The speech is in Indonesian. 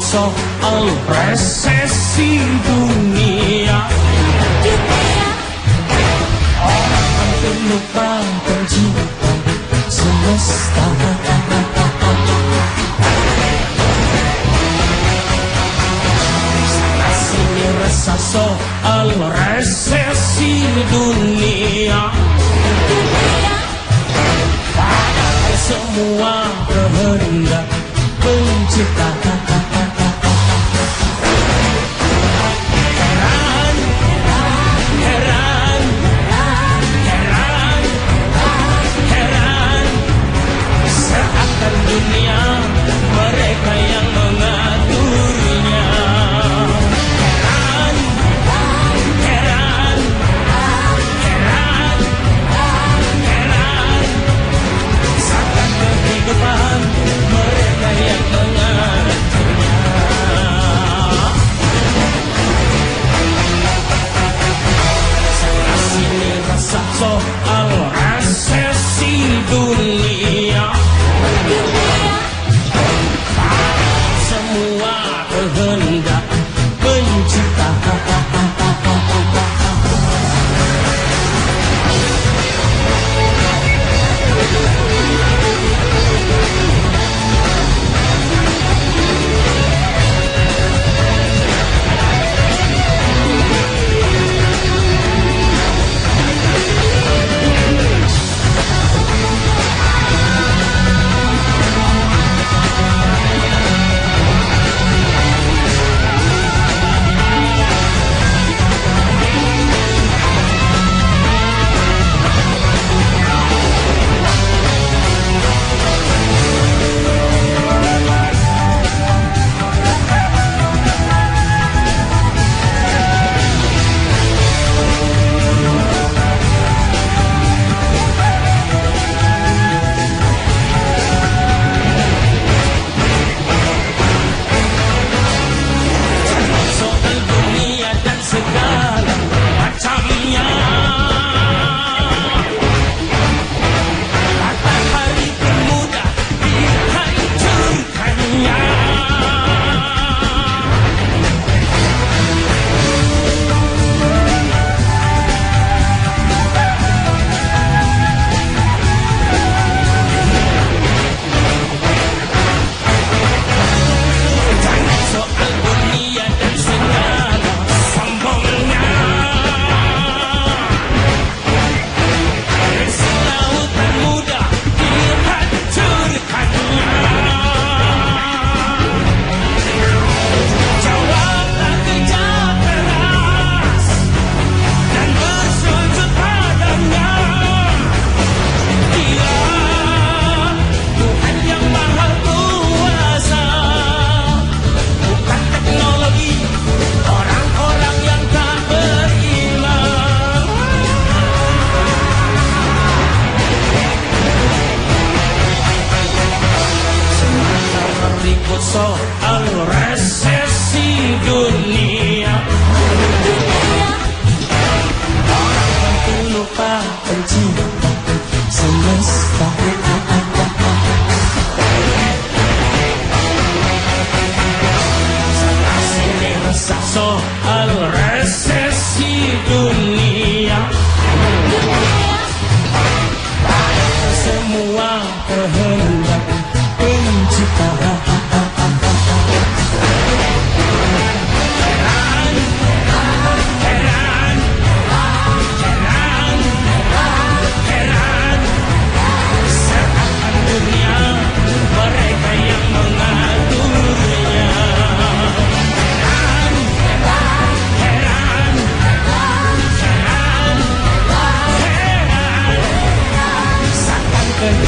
so elu resesi dunia. Orang akan lupa pencinta semesta Sana sini rasa soal resesi dunia Padahal semua kehendak pencipta tú. dunia Aku lupakan cinta semesta